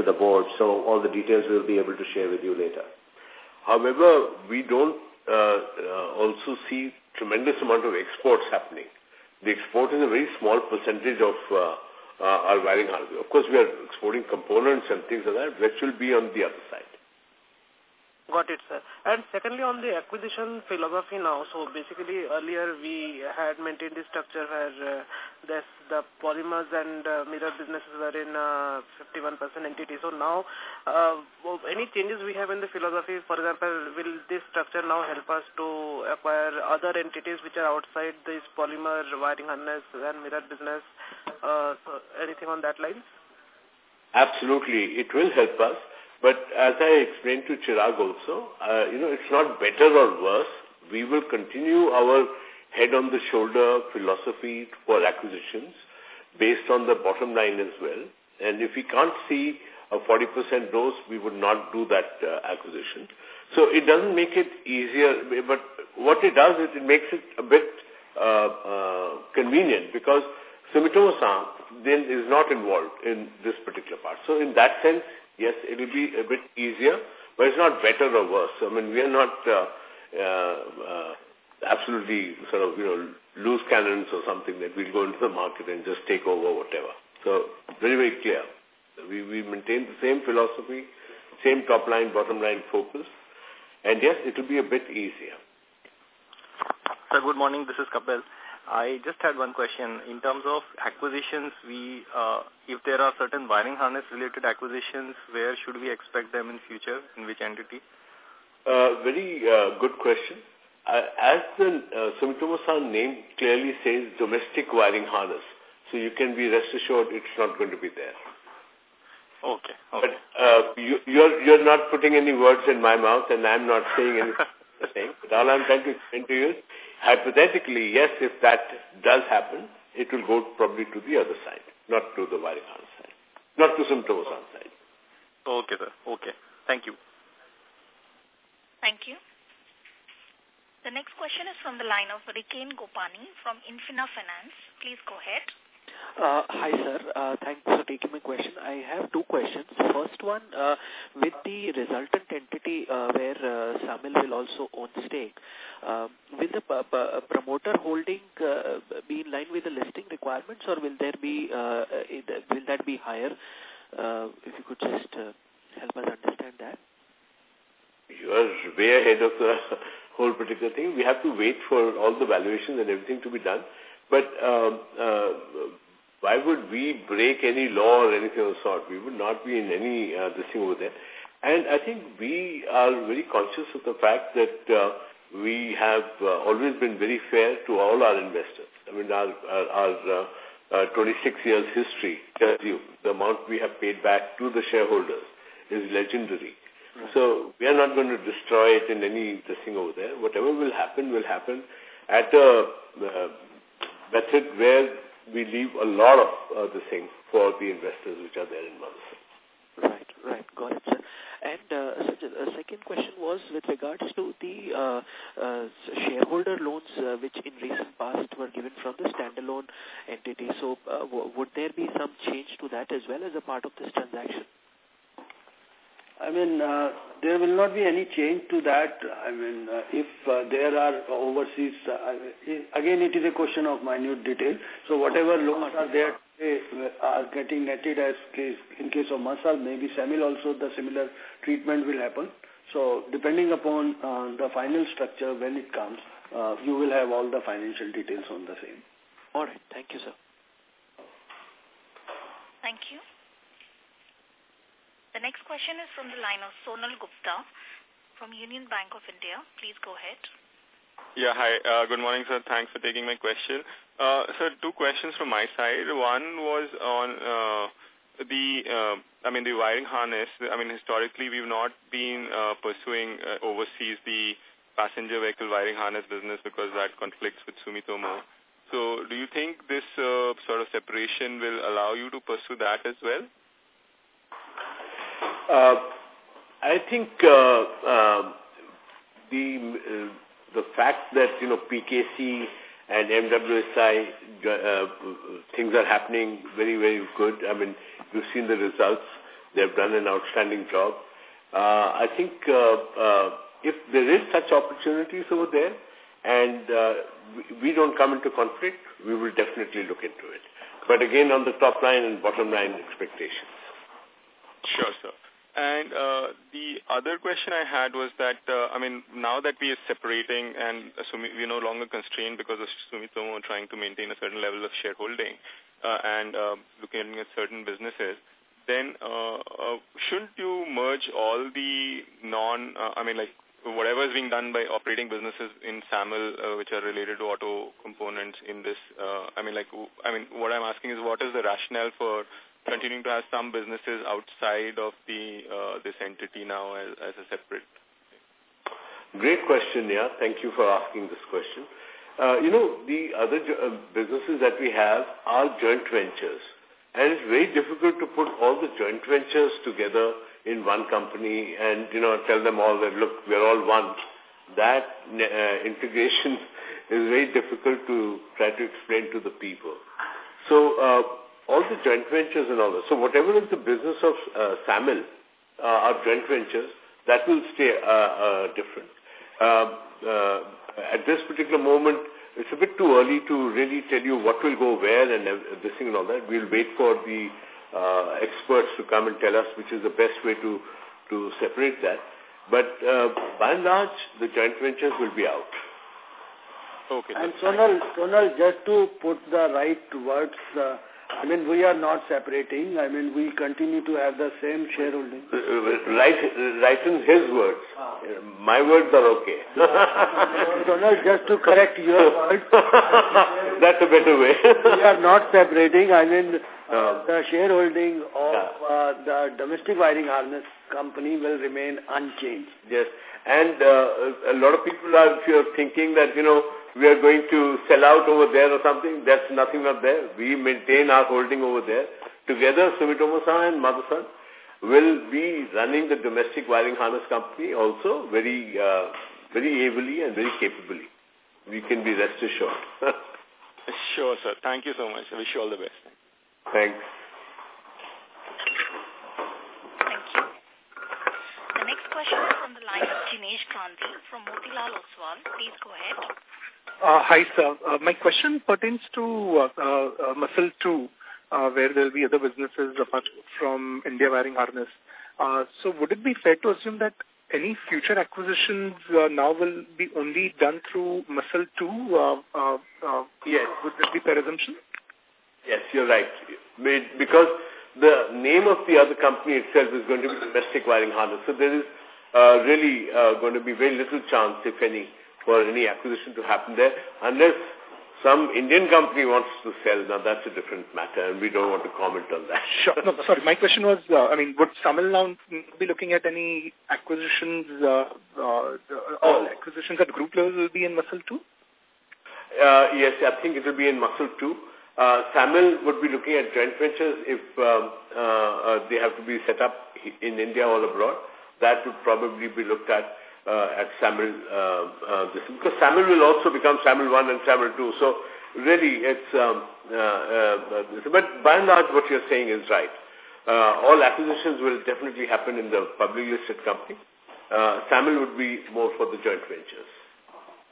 to the board. So all the details we'll be able to share with you later. However, we don't uh, uh, also see tremendous amount of exports happening. The export is a very small percentage of uh, uh, our wiring harness. Of course, we are exporting components and things like that, which will be on the other side. Got it, sir. And secondly, on the acquisition philosophy now, so basically earlier we had maintained the structure where uh, this, the polymers and uh, mirror businesses were in 51% uh, entity. So now, uh, any changes we have in the philosophy, for example, will this structure now help us to acquire other entities which are outside this polymer, wiring harness and mirror business? Uh, so anything on that line? Absolutely. It will help us but as I explained to Chirag also, uh, you know, it's not better or worse. We will continue our head on the shoulder philosophy for acquisitions based on the bottom line as well. And if we can't see a 40% growth, we would not do that uh, acquisition. So it doesn't make it easier, but what it does is it makes it a bit uh, uh, convenient because Sumitomo-san then is not involved in this particular part. So in that sense, yes, it will be a bit easier, but it's not better or worse. I mean, we are not uh, uh, absolutely sort of, you know, loose cannons or something that we'll go into the market and just take over whatever. So, very, very clear. We, we maintain the same philosophy, same top line, bottom line focus. And yes, it will be a bit easier. Sir, good morning. This is Kapil. I just had one question. In terms of acquisitions, we uh, if there are certain wiring harness related acquisitions, where should we expect them in future? In which entity? Uh, very uh, good question. Uh, as the uh, Sumitomo-san name clearly says, domestic wiring harness. So you can be rest assured it's not going to be there. Okay. okay. But uh, you, you're you're not putting any words in my mouth, and I'm not saying anything. but all I'm trying to explain to you is Hypothetically, yes, if that does happen, it will go probably to the other side, not to the Varihan side, not to Sumitomo-san side. Okay, sir. Okay. Thank you. Thank you. The next question is from the line of Riken Gopani from Infina Finance. Please go ahead. Uh, hi, sir. Uh, thanks for taking my question. I have two questions. First one, uh, with the resultant entity uh, where uh, SAMIL will also own stake, uh, will the promoter holding uh, be in line with the listing requirements or will there be uh, will that be higher? Uh, if you could just uh, help us understand that. You are way ahead of the whole particular thing. We have to wait for all the valuations and everything to be done. But um, uh, why would we break any law or anything of the sort? We would not be in any uh, this thing over there. And I think we are very conscious of the fact that uh, we have uh, always been very fair to all our investors. I mean, our, our, our uh, uh, 26 years history tells you the amount we have paid back to the shareholders is legendary. Right. So we are not going to destroy it in any this thing over there. Whatever will happen will happen at a uh, method where we leave a lot of uh, the thing for the investors which are there in Motherson. Right, right. Got it, sir. And uh, a, a second question was with regards to the uh, uh, shareholder loans uh, which in recent past were given from the standalone entity. So uh, would there be some change to that as well as a part of this transaction? I mean, uh, not be any change to that. I mean, uh, if uh, there are overseas, uh, again, it is a question of minute detail. So whatever loans are there uh, are getting netted as case, in case of Masal, maybe SAMIL also the similar treatment will happen. So depending upon uh, the final structure when it comes, uh, you will have all the financial details on the same. All right. Thank you, sir. Thank you. The next question is from the line of Sonal Gupta from Union Bank of India. Please go ahead. Yeah, hi. Uh, good morning, sir. Thanks for taking my question. Uh, sir, two questions from my side. One was on uh, the, uh, I mean, the wiring harness. I mean, historically, we've not been uh, pursuing uh, overseas the passenger vehicle wiring harness business because that conflicts with Sumitomo. So do you think this uh, sort of separation will allow you to pursue that as well? Uh, I think uh, uh, the uh, the fact that you know PKC and MWSI uh, things are happening very very good. I mean, you've seen the results. They've done an outstanding job. Uh, I think uh, uh, if there is such opportunities over there and uh, we don't come into conflict, we will definitely look into it. But again, on the top line and bottom line expectations. Sure, sir. And uh, the other question I had was that, uh, I mean, now that we are separating and assuming we're no longer constrained because of Sumitomo trying to maintain a certain level of shareholding uh, and uh, looking at certain businesses, then uh, uh, shouldn't you merge all the non, uh, I mean, like whatever is being done by operating businesses in SAMIL, uh, which are related to auto components in this, uh, I mean, like, I mean, what I'm asking is what is the rationale for continuing to have some businesses outside of the uh, this entity now as, as a separate? Great question, yeah. Thank you for asking this question. Uh, you know, the other uh, businesses that we have are joint ventures. And it's very difficult to put all the joint ventures together in one company and, you know, tell them all that, look, we're all one. That uh, integration is very difficult to try to explain to the people. So uh, all the joint ventures and all that. So whatever is the business of uh, SAMIL, uh, our joint ventures, that will stay uh, uh, different. Uh, uh, at this particular moment, it's a bit too early to really tell you what will go where and this thing and all that. We'll wait for the uh, experts to come and tell us which is the best way to, to separate that. But uh, by and large, the joint ventures will be out. Okay. And Sonal, Sonal, just to put the right words, uh, I mean, we are not separating. I mean, we continue to have the same shareholding. Uh, uh right, right in his words. Ah. My words are okay. Sonal, just to correct your words. That's a better way. we are not separating. I mean, uh, the shareholding of uh, the domestic wiring harness company will remain unchanged. Yes. And uh, a lot of people are thinking that, you know, we are going to sell out over there or something. That's nothing not there. We maintain our holding over there. Together, Sumitomo-san and Motherson will be running the domestic wiring harness company also very, uh, very ably and very capably. We can be rest assured. sure, sir. Thank you so much. I wish you all the best. Thanks. Thank you. The next question is from the line of Jinesh Gandhi from Motilal Oswal. Please go ahead. Uh, hi, sir. Uh, my question pertains to uh, uh, Muscle 2, uh, where there will be other businesses apart from India Wiring Harness. Uh, so would it be fair to assume that any future acquisitions uh, now will be only done through Muscle 2? Uh, uh, uh, yes. Would that be fair assumption? Yes, you're right. Because the name of the other company itself is going to be Domestic Wiring Harness. So there is uh, really uh, going to be very little chance, if any, for any acquisition to happen there, unless some Indian company wants to sell. Now, that's a different matter, and we don't want to comment on that. Sure. No, sorry, my question was, uh, I mean, would SAMIL now be looking at any acquisitions, uh, uh, all acquisitions at group level will be in Muscle 2? Uh, yes, I think it will be in Muscle 2. Uh, SAMIL would be looking at joint ventures if um, uh, uh, they have to be set up in India or abroad. That would probably be looked at uh, at Samuel, Uh, uh, this, because SAMIL will also become Samuel 1 and Samuel 2. So really it's, um, uh, uh, but by and large what you're saying is right. Uh, all acquisitions will definitely happen in the publicly listed company. Uh, SAMIL would be more for the joint ventures.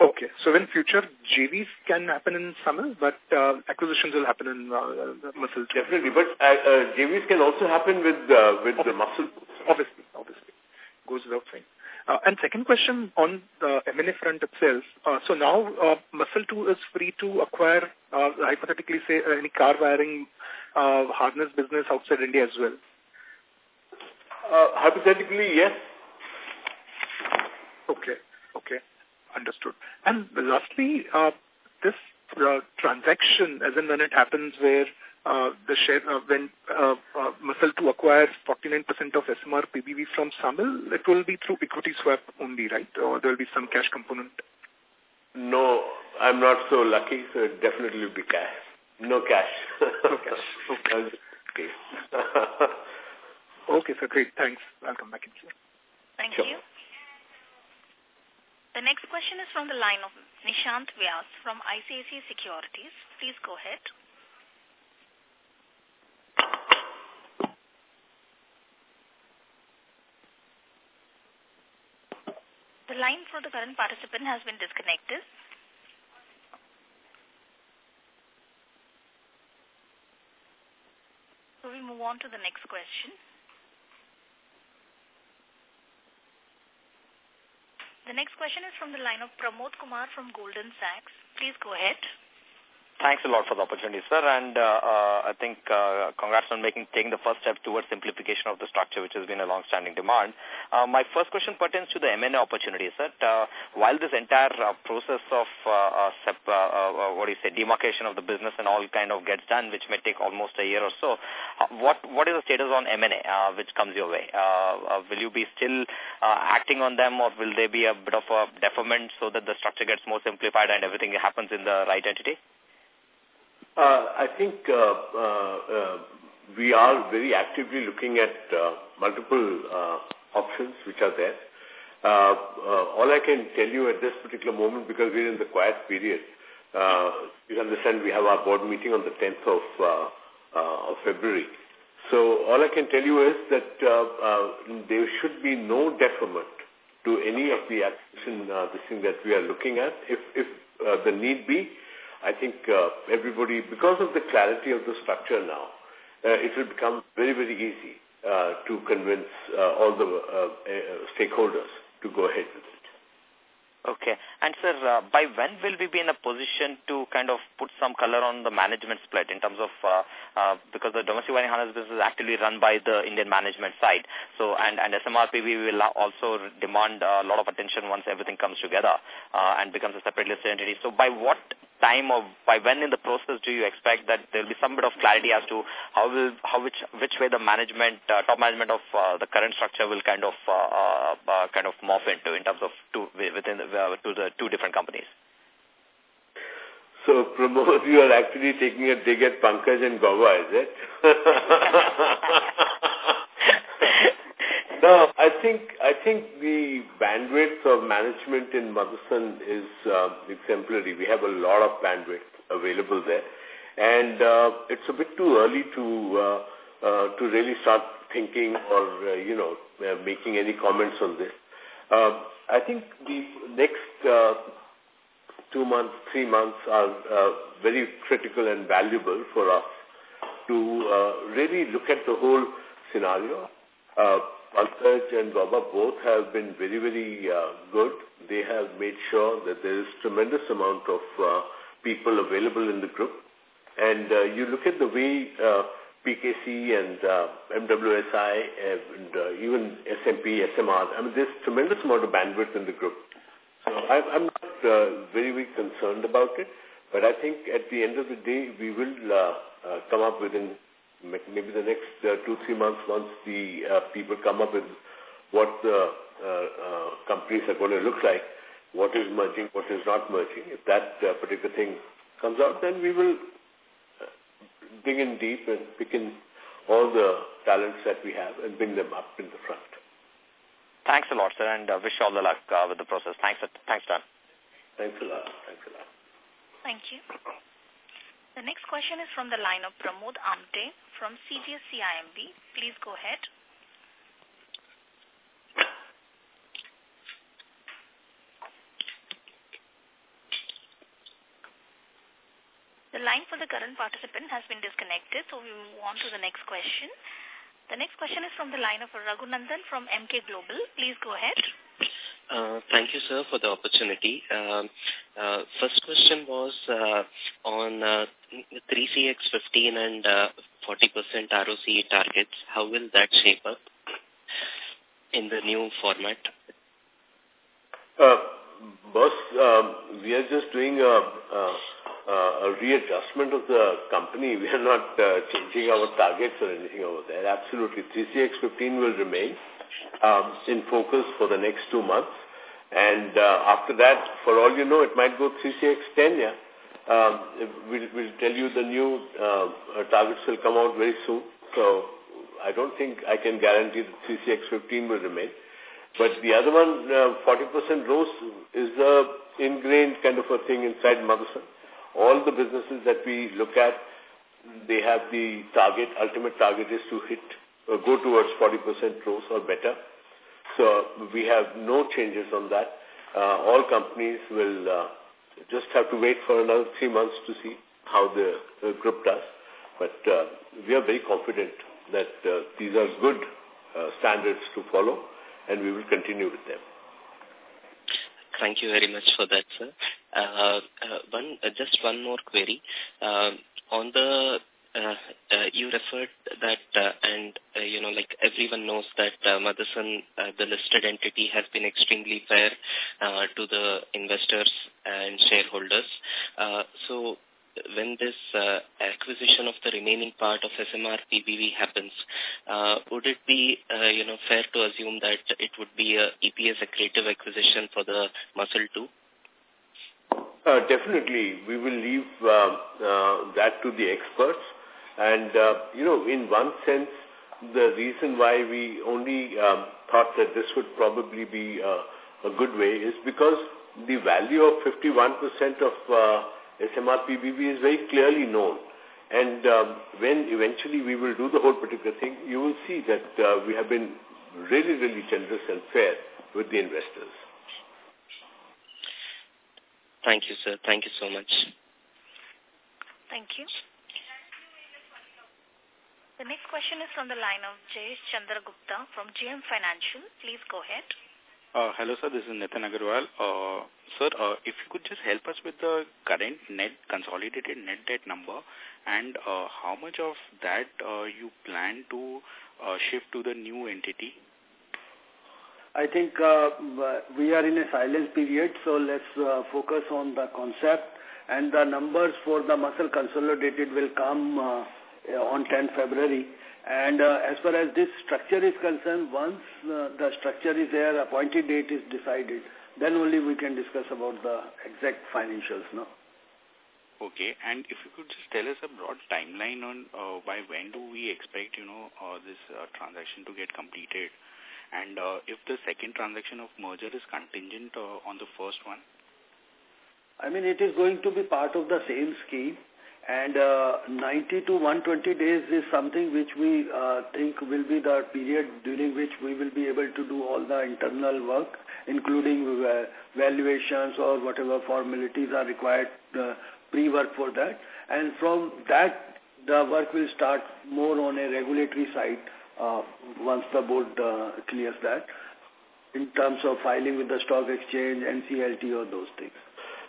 Okay. So in future, JVs can happen in SAMIL, but uh, acquisitions will happen in uh, muscle. Definitely, but uh, uh, JVs can also happen with uh, with the muscle. Obviously, obviously, goes without saying. Uh, and second question on the M&A front itself. Uh, so now uh, Muscle 2 is free to acquire, uh, hypothetically say, uh, any car wiring uh, harness business outside India as well. Uh, hypothetically, yes. Okay, okay. Understood. And lastly, uh, this uh, transaction, as and when it happens where uh, the share, uh, when uh, uh, Muscle 2 acquires 49% of SMR PBV from SAMIL, it will be through equity swap only, right? Or there will be some cash component? No, I'm not so lucky, so it definitely will be cash. No cash. no cash. Okay. okay. okay, sir. Great. Thanks. I'll come back in here. Thank sure. you. The next question is from the line of Nishant Vyas from ICICI Securities. Please go ahead. Line for the current participant has been disconnected. So we move on to the next question. The next question is from the line of Pramod Kumar from Goldman Sachs. Please go ahead. Thanks a lot for the opportunity, sir. And uh, uh, I think uh, congrats on making taking the first step towards simplification of the structure, which has been a long-standing demand. Uh, my first question pertains to the M&A opportunity, sir. Uh, while this entire uh, process of uh, uh, sep, uh, uh, what do you say, demarcation of the business and all kind of gets done, which may take almost a year or so, uh, what what is the status on M&A, uh, which comes your way? Uh, uh, will you be still uh, acting on them, or will there be a bit of a deferment so that the structure gets more simplified and everything happens in the right entity? Uh, I think uh, uh, we are very actively looking at multiple options which are there. All I can tell you at this particular moment, because we're in the quiet period, uh, you understand we have our board meeting on the 10th of, of February. So all I can tell you is that uh, uh, there should be no deferment to any of the action uh, thing that we are looking at. If, if uh, the need be, I think uh, everybody, because of the clarity of the structure now, uh, it will become very, very easy uh, to convince uh, all the uh, uh, stakeholders to go ahead with it. Okay. And sir, uh, by when will we be in a position to kind of put some color on the management split in terms of, uh, uh, because the domestic wiring harness business is actively run by the Indian management side. So, and, and SMRPB will also demand a lot of attention once everything comes together uh, and becomes a separate listed entity. So by what time or by when in the process do you expect that there will be some bit of clarity as to how will how which which way the management uh, top management of uh, the current structure will kind of uh, uh, uh kind of morph into in terms of two within the, uh, to the two different companies so Pramod, you are actually taking a dig at Pankaj and Gauba, is it? no, I think I think the bandwidth of management in Motherson is uh, exemplary. We have a lot of bandwidth available there, and uh, it's a bit too early to uh, uh, to really start thinking or uh, you know uh, making any comments on this. Uh, I think the next uh, two months, three months are uh, very critical and valuable for us to uh, really look at the whole scenario. Uh, Pankaj and Gauba both have been very, very uh, good. They have made sure that there is tremendous amount of uh, people available in the group. And uh, you look at the way uh, PKC and uh, MWSI and uh, even SMP, SMR, I mean, there's tremendous amount of bandwidth in the group. So I, I'm not uh, very, very concerned about it. But I think at the end of the day, we will uh, uh, come up with an maybe the next uh, two, three months once the uh, people come up with what the uh, uh, companies are going to look like, what is merging, what is not merging. If that uh, particular thing comes out, then we will uh, dig in deep and pick in all the talents that we have and bring them up in the front. Thanks a lot, sir, and uh, wish all the luck uh, with the process. Thanks, thanks, Dan. Thanks a lot. Thanks a lot. Thank you. The next question is from the line of Pramod Amte from CGS CIMB. Please go ahead. The line for the current participant has been disconnected, so we move on to the next question. The next question is from the line of Raghunandan from Emkay Global. Please go ahead. Uh, thank you, sir, for the opportunity. Uh, uh, first question was uh, on uh, 3CX15 and 40% uh, ROCE targets. How will that shape up in the new format? Uh, boss, um, we are just doing a, a, a, readjustment of the company. We are not uh, changing our targets or anything over there. Absolutely. 3CX15 will remain um, in focus for the next two months. And uh, after that, for all you know, it might go 3CX10, yeah. Um, we'll, we'll tell you the new uh, targets will come out very soon. So I don't think I can guarantee that 3CX15 will remain. But the other one, uh, 40% growth is the ingrained kind of a thing inside Motherson. All the businesses that we look at, they have the target, ultimate target is to hit, uh, go towards 40% growth or better. So we have no changes on that. uh, all companies will uh, just have to wait for another three months to see how the, the group does. But uh, we are very confident that uh, these are good uh, standards to follow and we will continue with them. Thank you very much for that, sir. Uh, uh, one, uh, just one more query. Uh, on the uh, uh, you referred that, uh, and, uh, you know, like everyone knows that uh, Motherson, uh, the listed entity, has been extremely fair uh, to the investors and shareholders. Uh, so when this uh, acquisition of the remaining part of SMR PBV happens, uh, would it be, uh, you know, fair to assume that it would be a EPS accretive acquisition for the Muscle too? Uh, definitely. We will leave uh, uh, that to the experts. And, uh, you know, in one sense, the reason why we only um, thought that this would probably be uh, a good way is because the value of 51% of uh, SMR PBV is very clearly known. And um, when eventually we will do the whole particular thing, you will see that uh, we have been really, really generous and fair with the investors. Thank you, sir. Thank you so much. Thank you. The next question is from the line of Jayesh Chandragupta from JM Financial. Please go ahead. Uh, hello, sir. This is Nitin Agarwal. Uh, sir, uh, if you could just help us with the current net consolidated net debt number and uh, how much of that uh, you plan to uh, shift to the new entity? I think uh, we are in a silence period, so let's uh, focus on the concept and the numbers for the muscle consolidated will come uh, on 10 February. And uh, as far as this structure is concerned, once uh, the structure is there, appointed date is decided, then only we can discuss about the exact financials. No? Okay, and if you could just tell us a broad timeline on uh, by when do we expect, you know, uh, this uh, transaction to get completed, and uh, if the second transaction of merger is contingent uh, on the first one? I mean, it is going to be part of the same scheme and uh, 90 to 120 days is something which we uh, think will be the period during which we will be able to do all the internal work, including uh, valuations or whatever formalities are required, uh, pre-work for that. And from that, the work will start more on a regulatory side uh, once the board uh, clears that, in terms of filing with the stock exchange, NCLT or those things.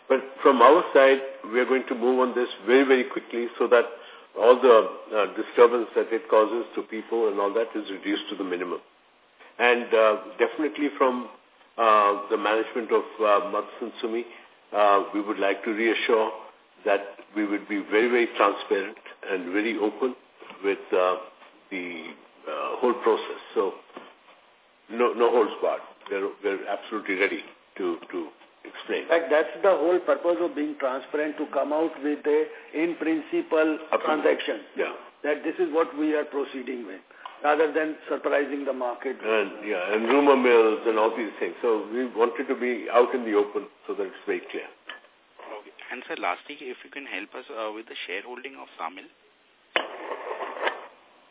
But from our side, we are going to move on this very, very quickly so that all the uh, disturbance that it causes to people and all that is reduced to the minimum. And uh, definitely from uh, the management of uh, Sumi, uh, we would like to reassure that we would be very, very transparent and very open with uh, the uh, whole process. So no, no holds barred. We're, we're absolutely ready to, to explain. In fact, that's the whole purpose of being transparent to come out with a in principle transaction. Yeah. That this is what we are proceeding with, rather than surprising the market. And yeah, and rumor mills and all these things. So we wanted to be out in the open so that it's very clear. Okay. And sir, lastly, if you can help us uh, with the shareholding of SAMIL.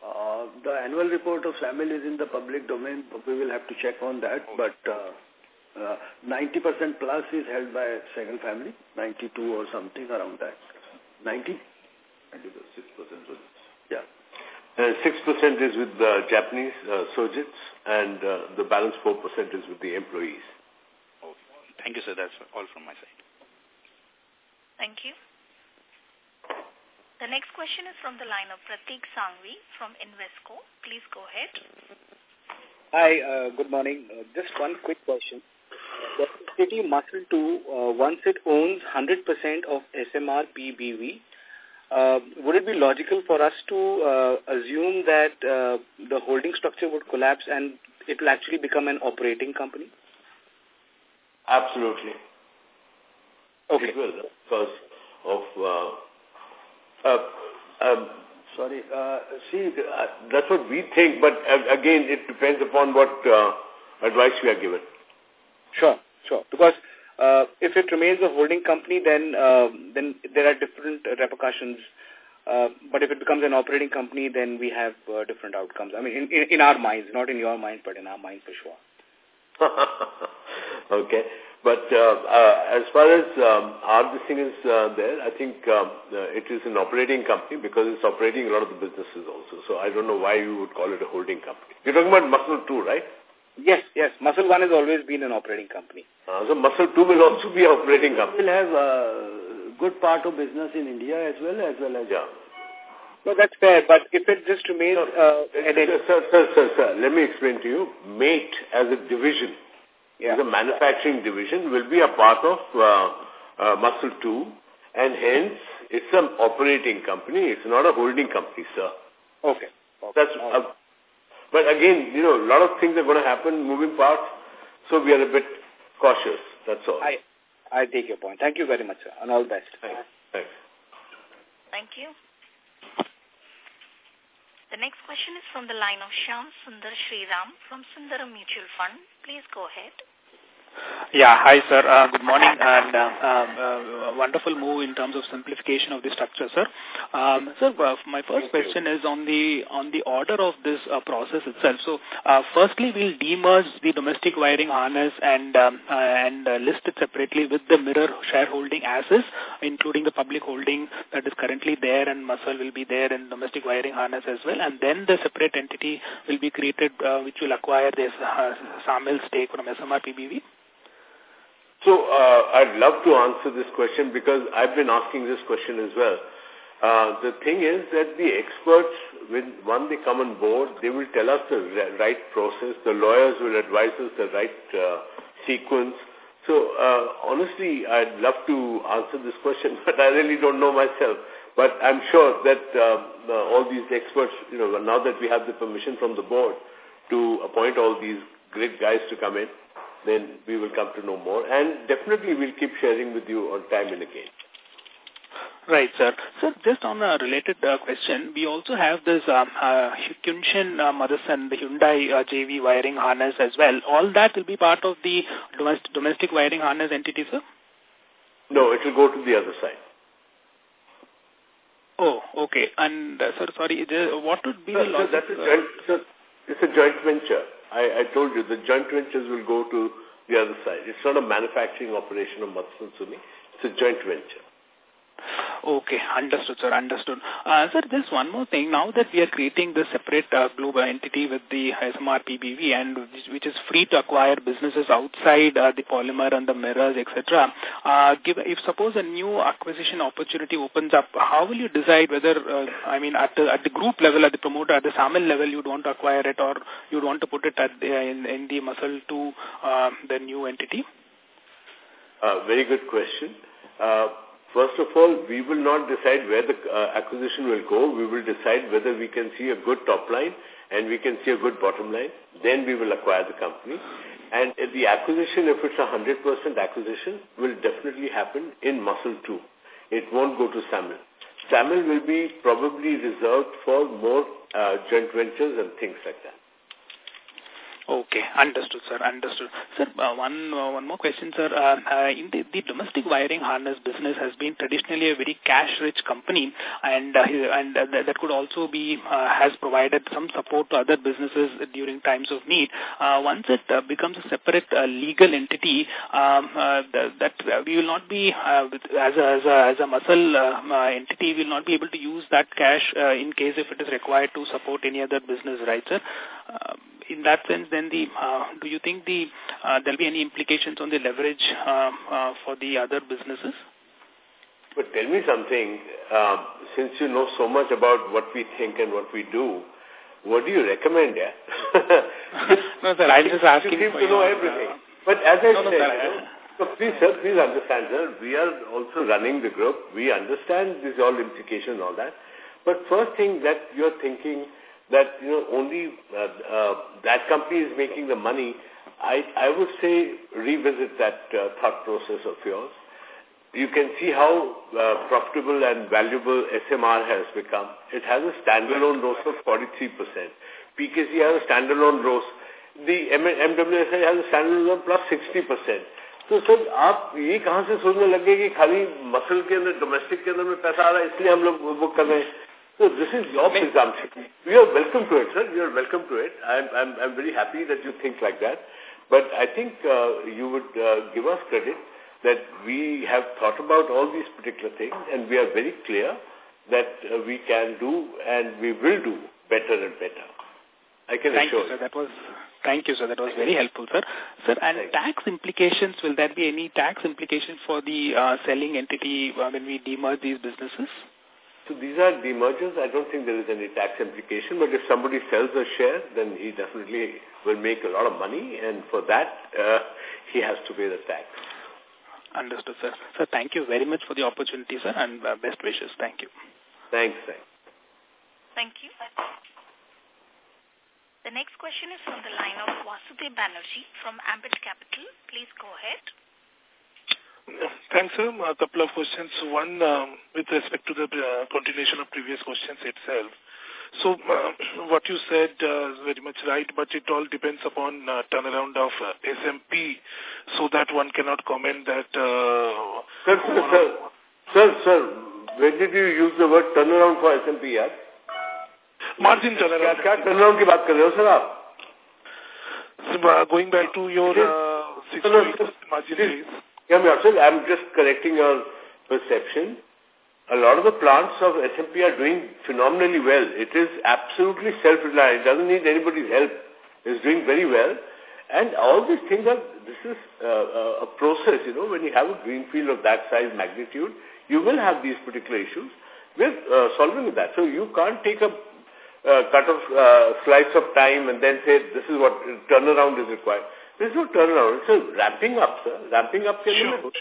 Uh, the annual report of SAMIL is in the public domain. We will have to check on that. Okay. But uh, 90% plus is held by Sehgal family, 92 or something around that. 90? 6%. Yeah. Uh, 6% is with the Japanese uh, Sojitz and uh, the balance 4% is with the employees. Okay. Thank you, sir. That's all from my side. Thank you. The next question is from the line of Pratik Sangvi from Invesco. Please go ahead. Hi, uh, good morning. Uh, just one quick question. Muscle 2, uh, once it owns 100% of SMR PBV, uh, would it be logical for us to uh, assume that uh, the holding structure would collapse and it will actually become an operating company? Absolutely. Okay. It will, because of... Uh, uh, um, Sorry, uh, see, uh, that's what we think, but uh, again, it depends upon what uh, advice we are given. Sure, sure. Because uh, if it remains a holding company, then uh, then there are different repercussions. Uh, but if it becomes an operating company, then we have uh, different outcomes. I mean, in, in, in our minds, not in your mind, but in our mind for sure. okay. But uh, uh, as far as um, thing is uh, there, I think um, uh, it is an operating company because it's operating a lot of the businesses also. So I don't know why you would call it a holding company. You're talking about Muscle 2, right? Yes, yes. Muscle 1 has always been an operating company. Uh, so Muscle 2 will also be an operating company. We'll have a good part of business in India as well as well as... Yeah. No, that's fair, but if it just remains... Uh, sir, sir, sir, sir, sir, let me explain to you. Mate as a division yeah. the manufacturing division will be a part of uh, uh, Muscle 2 and hence it's an operating company. It's not a holding company, sir. Okay. okay. That's, uh, but again, you know, a lot of things are going to happen, moving parts, so we are a bit cautious. That's all. I, I take your point. Thank you very much, sir, and all the best. Thanks. Thanks. Thank you. The next question is from the line of Shyam Sundar Sriram from Sundaram Mutual Fund. Please go ahead. Yeah, hi sir. Uh, good morning and uh, uh, wonderful move in terms of simplification of the structure, sir. Um, sir, uh, my first question is on the on the order of this uh, process itself. So, uh, firstly, we'll demerge the domestic wiring harness and um, uh, and uh, list it separately with the mirror shareholding assets, including the public holding that is currently there, and muscle will be there, in domestic wiring harness as well. And then the separate entity will be created, uh, which will acquire this uh, SAMIL stake from SMR PBV. So uh, I'd love to answer this question because I've been asking this question as well. Uh, the thing is that the experts, when one they come on board, they will tell us the right process. The lawyers will advise us the right uh, sequence. So uh, honestly, I'd love to answer this question, but I really don't know myself. But I'm sure that uh, uh, all these experts, you know, now that we have the permission from the board to appoint all these great guys to come in, then we will come to know more. And definitely we'll keep sharing with you on time and again. Right, sir. Sir, just on a related uh, question, we also have this um, uh, Kyungshin uh, Motherson, the Hyundai uh, JV wiring harness as well. All that will be part of the domestic, domestic wiring harness entity, sir? No, it will go to the other side. Oh, okay. And, uh, sir, sorry, what would be sir, the? Sir, that's a joint, sir, it's a joint venture. I, I told you the joint ventures will go to the other side. It's not a manufacturing operation of Motherson Sumi. It's a joint venture. Okay, understood, sir, understood. Uh, sir, just one more thing. Now that we are creating the separate uh, global entity with the SMR PBV and which is free to acquire businesses outside uh, the polymer and the mirrors, etc., uh, give, if suppose a new acquisition opportunity opens up, how will you decide whether, uh, I mean, at the, at the group level, at the promoter, at the SAMIL level, you'd want to acquire it or you'd want to put it at the, in, in the muscle to uh, the new entity? Uh, very good question. Uh, First of all, we will not decide where the uh, acquisition will go. We will decide whether we can see a good top line and we can see a good bottom line. Then we will acquire the company. And the acquisition, if it's a 100% acquisition, will definitely happen in Muscle 2. It won't go to SAMIL. SAMIL will be probably reserved for more uh, joint ventures and things like that. Okay, understood, sir. Understood. Sir, uh, one uh, one more question, sir. Uh, uh, in the, the domestic wiring harness business has been traditionally a very cash-rich company, and uh, and uh, that could also be uh, has provided some support to other businesses during times of need. Uh, once it uh, becomes a separate uh, legal entity, um, uh, that uh, we will not be uh, as a as a as a muscle uh, uh, entity, we will not be able to use that cash uh, in case if it is required to support any other business, right, sir? Uh, in that sense, then the uh, do you think the uh, there'll be any implications on the leverage uh, uh, for the other businesses? But tell me something. Uh, since you know so much about what we think and what we do, what do you recommend? Yeah? no, sir. I'm just asking you seem to know everything. But as I no, no, said, sir, you know, so please, sir, please understand, sir. We are also running the group. We understand these all implications and all that. But first thing that you're thinking that you know only uh, uh, that company is making the money, I I would say revisit that uh, thought process of yours. You can see how uh, profitable and valuable SMR has become. It has a standalone ROS of 43%. PKC has a standalone ROS. The M MWSI has a standalone plus 60%. तो sir आप ये कहाँ से सोचने लगे कि खाली muscle के अंदर डोमेस्टिक के अंदर में पैसा आ रहा है इसलिए हम लोग बुक कर रहे हैं so this is your presumption. You are welcome to it, sir. You are welcome to it. I'm, I'm, I'm very happy that you think like that. But I think uh, you would uh, give us credit that we have thought about all these particular things and we are very clear that uh, we can do and we will do better and better. I can Thank assure you, sir. That was Thank you, sir. That was very helpful, sir. Sir, and tax implications, will there be any tax implications for the uh, selling entity uh, when we demerge these businesses? So these are demergers. I don't think there is any tax implication, but if somebody sells a share, then he definitely will make a lot of money, and for that, uh, he has to pay the tax. Understood, sir. Sir, thank you very much for the opportunity, sir, and uh, best wishes. Thank you. Thanks, thanks. Thank you. The next question is from the line of Vasudev Banerjee from Ambit Capital. Please go ahead. Thanks, sir. A couple of questions. One, um, with respect to the uh, continuation of previous questions itself. So uh, what you said uh, is very much right, but it all depends upon uh, turnaround of uh, SMP, so that one cannot comment that... Uh, sir, sir, sir, sir, sir, when did you use the word turnaround for SMP, yaar? Margin turnaround. Kya turnaround ki baat kar rahe ho, sir, aap? Uh, going back to your uh, six no, no, margin raise. Yeah, sir, I'm just correcting your perception. A lot of the plants of SMP are doing phenomenally well. It is absolutely self-reliant. It doesn't need anybody's help. It's doing very well. And all these things are, this is uh, a process, you know, when you have a greenfield of that size magnitude, you will have these particular issues. We're uh, solving that. So you can't take a uh, cut of uh, slice of time and then say this is what turnaround is required. There's no turnaround. It's a ramping up, sir. Ramping up can sure, sure.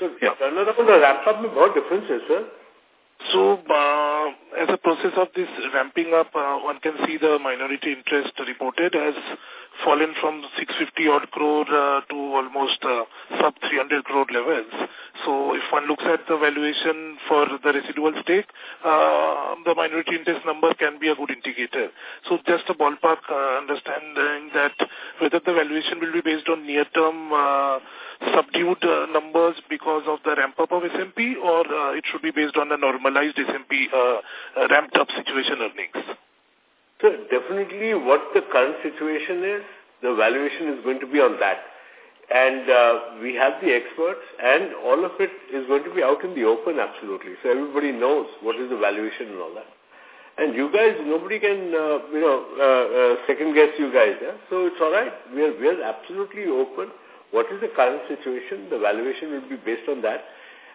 So yeah. turnaround and ramp up make more difference, sir. So, uh, as a process of this ramping up, uh, one can see the minority interest reported has fallen from 650 odd crore uh, to almost uh, sub 300 crore levels. So, if one looks at the valuation for the residual stake, uh, the minority interest number can be a good indicator. So, just a ballpark uh, understanding that whether the valuation will be based on near-term uh, subdued uh, numbers because of the ramp-up of SMP or uh, it should be based on the normalized SMP uh, uh, ramped-up situation earnings? So definitely what the current situation is, the valuation is going to be on that. And uh, we have the experts and all of it is going to be out in the open absolutely. So everybody knows what is the valuation and all that. And you guys, nobody can, uh, you know, uh, uh, second guess you guys. Yeah? So it's all right. We are, we are absolutely open what is the current situation, the valuation will be based on that.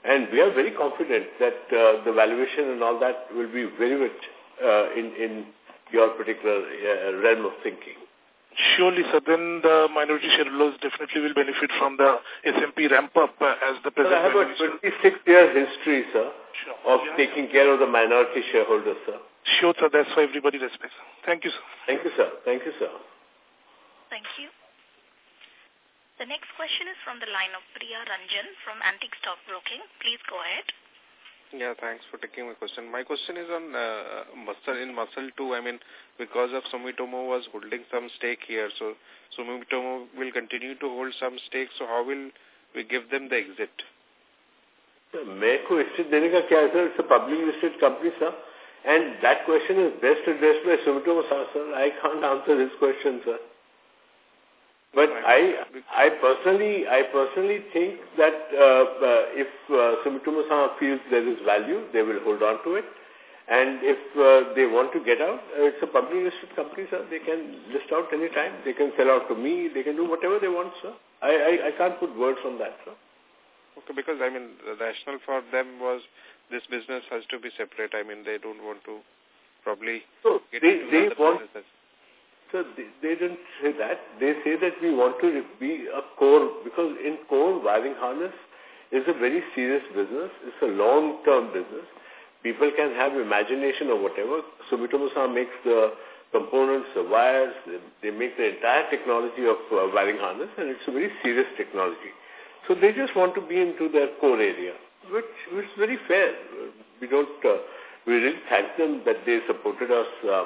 And we are very confident that uh, the valuation and all that will be very much uh, in, in your particular uh, realm of thinking. Surely, sir. Then the minority shareholders definitely will benefit from the SMP ramp-up uh, as the present I have a 26-year history, sir, sure. of yes. taking care of the minority shareholders, sir. Sure, sir. That's why everybody respects. Thank you, sir. Thank you, sir. Thank you, sir. Thank you. The next question is from the line of Priya Ranjan from Antique Stock Broking. Please go ahead. Yeah, thanks for taking my question. My question is on uh, muscle in muscle too. I mean, because of Sumitomo was holding some stake here, so Sumitomo will continue to hold some stake. So how will we give them the exit? मैं को exit देने का क्या है sir? It's a public listed company, sir. And that question is best addressed by Sumitomo, sir. I can't answer this question, sir. But I, I personally, I personally think that uh, uh, if uh, Sumitomo feels there is value, they will hold on to it. And if uh, they want to get out, uh, it's a publicly listed company, sir. They can list out anytime. They can sell out to me. They can do whatever they want, sir. I, I, I can't put words on that, sir. Okay, because, I mean, the rationale for them was this business has to be separate. I mean, they don't want to probably so get they, they want, businesses. So they, didn't say that. They say that we want to be a core, because in core, wiring harness is a very serious business. It's a long-term business. People can have imagination or whatever. Sumitomo makes the components, the wires, they make the entire technology of uh, wiring harness, and it's a very serious technology. So they just want to be into their core area, which, is very fair. We don't, uh, we really thank them that they supported us, uh,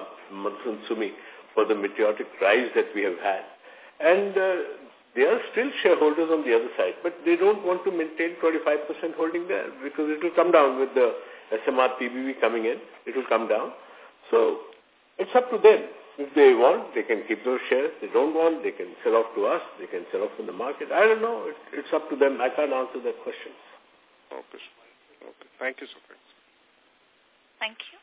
Sumi for the meteoric rise that we have had. And uh, they are still shareholders on the other side, but they don't want to maintain 25% holding there because it will come down with the SMR PBV coming in. It will come down. So it's up to them. If they want, they can keep those shares. They don't want, they can sell off to us. They can sell off in the market. I don't know. It, it's up to them. I can't answer that question. Okay. Okay. Thank you so much. Thank you.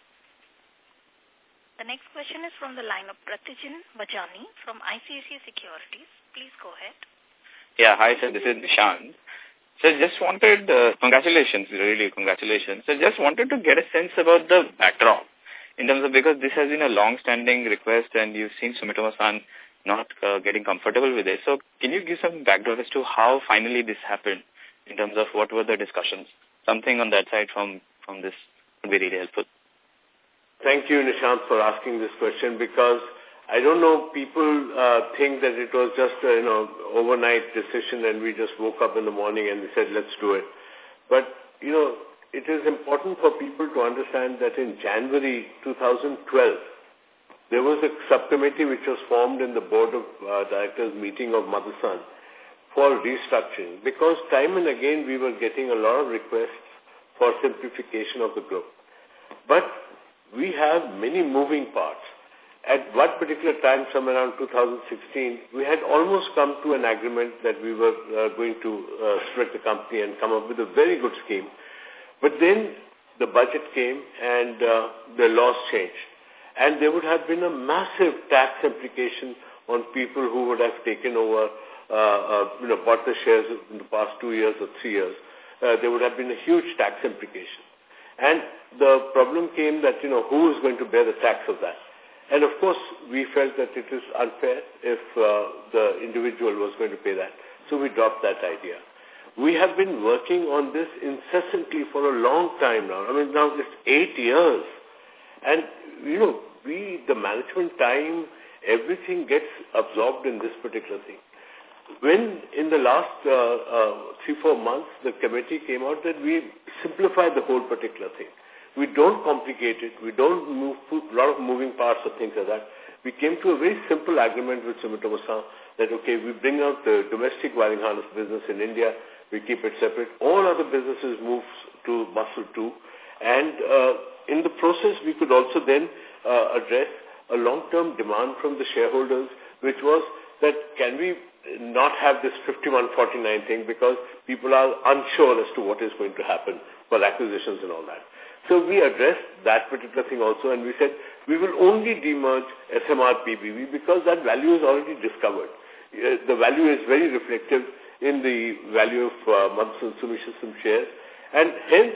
The next question is from the line of Pratijin Bajani from ICICI Securities. Please go ahead. Yeah, hi sir, this is Nishant. So just wanted, uh, congratulations, really congratulations. So just wanted to get a sense about the backdrop in terms of, because this has been a long-standing request and you've seen Sumitomo-san not uh, getting comfortable with it. So can you give some backdrop as to how finally this happened in terms of what were the discussions? Something on that side from, from this would be really helpful. Thank you, Nishant, for asking this question because I don't know, people uh, think that it was just a, you know, overnight decision and we just woke up in the morning and we said, let's do it. But, you know, it is important for people to understand that in January 2012, there was a subcommittee which was formed in the board of uh, directors meeting of Motherson for restructuring because time and again we were getting a lot of requests for simplification of the group. But we have many moving parts at what particular time, somewhere around 2016, we had almost come to an agreement that we were uh, going to uh, split the company and come up with a very good scheme. But then the budget came and uh, the laws changed. And there would have been a massive tax implication on people who would have taken over, uh, uh, you know, bought the shares in the past two years or three years. Uh, there would have been a huge tax implication. And the problem came that, you know, who is going to bear the tax of that? And of course, we felt that it is unfair if uh, the individual was going to pay that. So we dropped that idea. We have been working on this incessantly for a long time now. I mean, now it's eight years. And, you know, we, the management time, everything gets absorbed in this particular thing. When in the last uh, uh, three, four months, the committee came out that we simplified the whole particular thing. We don't complicate it. We don't move a lot of moving parts or things like that. We came to a very simple agreement with Sumitomo that, okay, we bring out the domestic wiring harness business in India. We keep it separate. All other businesses move to Muscle 2. And uh, in the process, we could also then uh, address a long-term demand from the shareholders, which was that can we not have this 5149 thing because people are unsure as to what is going to happen for acquisitions and all that. So we addressed that particular thing also and we said we will only demerge SMR PBV because that value is already discovered. Uh, the value is very reflective in the value of uh, Motherson Sumi System shares and hence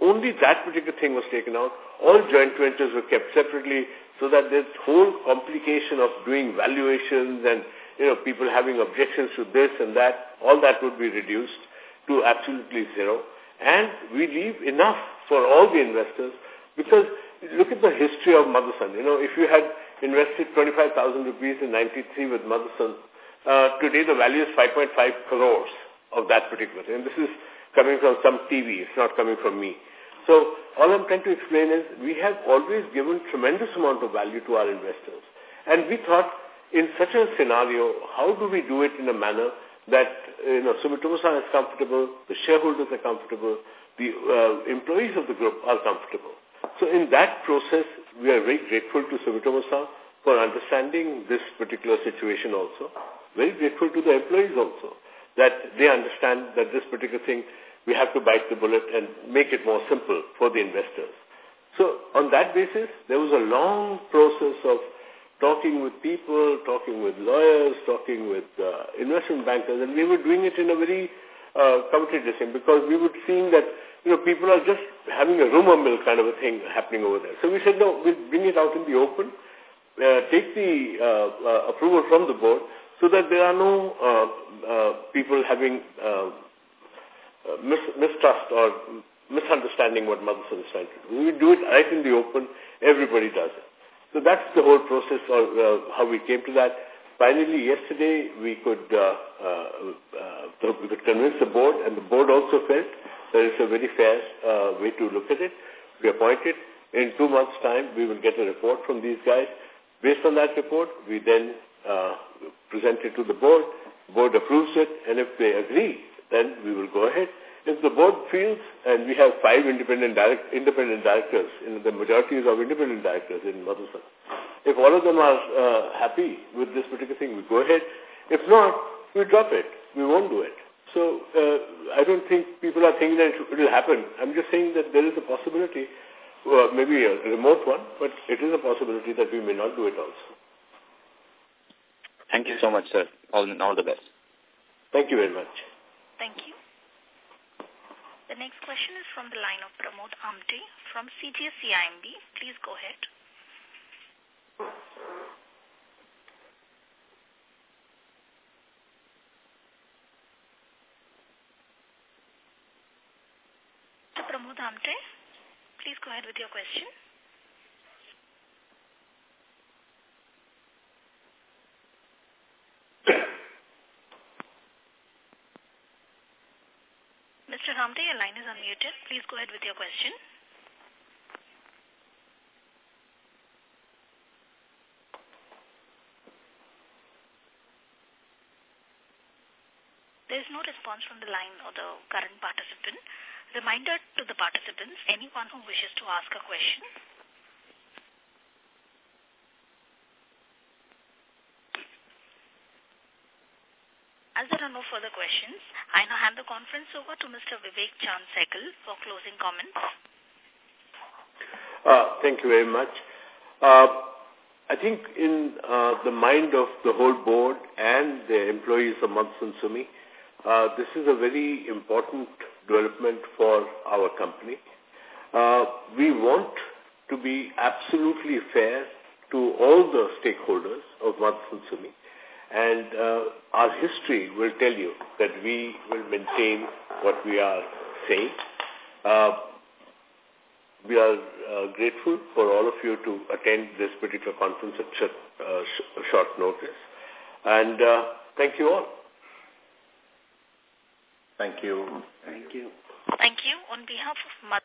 only that particular thing was taken out. All joint ventures were kept separately so that this whole complication of doing valuations and you know people having objections to this and that, all that would be reduced to absolutely zero. And we leave enough for all the investors because look at the history of Motherson. You know, if you had invested 25,000 rupees in 93 with Motherson, uh, today the value is 5.5 crores of that particular. And this is coming from some TV. It's not coming from me. So all I'm trying to explain is we have always given tremendous amount of value to our investors. And we thought in such a scenario, how do we do it in a manner that you know Sumitomo-san is comfortable, the shareholders are comfortable, the uh, employees of the group are comfortable. So in that process, we are very grateful to Sumitomo-san for understanding this particular situation also. Very grateful to the employees also, that they understand that this particular thing, we have to bite the bullet and make it more simple for the investors. So on that basis, there was a long process of talking with people, talking with lawyers, talking with uh, investment bankers, and we were doing it in a very uh, committed decision because we would seeing that you know people are just having a rumor mill kind of a thing happening over there. So we said, no, we'll bring it out in the open, uh, take the uh, uh, approval from the board so that there are no uh, uh, people having uh, uh, mis mistrust or misunderstanding what Motherson is trying to do. We do it right in the open. Everybody does it. So that's the whole process of uh, how we came to that. Finally, yesterday we could uh, uh, we could convince the board, and the board also felt that it's a very fair uh, way to look at it. We appointed. In two months' time, we will get a report from these guys. Based on that report, we then uh, present it to the board. Board approves it, and if they agree, then we will go ahead. If the board feels, and we have five independent direct, independent directors, in the majority is of independent directors in Motherson. If all of them are uh, happy with this particular thing, we go ahead. If not, we drop it. We won't do it. So uh, I don't think people are thinking that it will happen. I'm just saying that there is a possibility, uh, maybe a remote one, but it is a possibility that we may not do it also. Thank you so much, sir. All, all the best. Thank you very much. Thank you. The next question is from the line of Pramod Amte from CGS-CIMB. Please go ahead. Pramod Amte, please go ahead with your question. Mr. Ramde, your line is unmuted. Please go ahead with your question. There is no response from the line or the current participant. Reminder to the participants, anyone who wishes to ask a question, As there are no further questions, I now hand the conference over to Mr. Vivek Sehgal for closing comments. Uh, thank you very much. Uh, I think in uh, the mind of the whole board and the employees of Motherson Sumi, uh, this is a very important development for our company. Uh, we want to be absolutely fair to all the stakeholders of Motherson Sumi and uh, our history will tell you that we will maintain what we are saying. Uh, we are uh, grateful for all of you to attend this particular conference at sh uh, sh short notice. And uh, thank you all. Thank you. Thank you. Thank you. On behalf of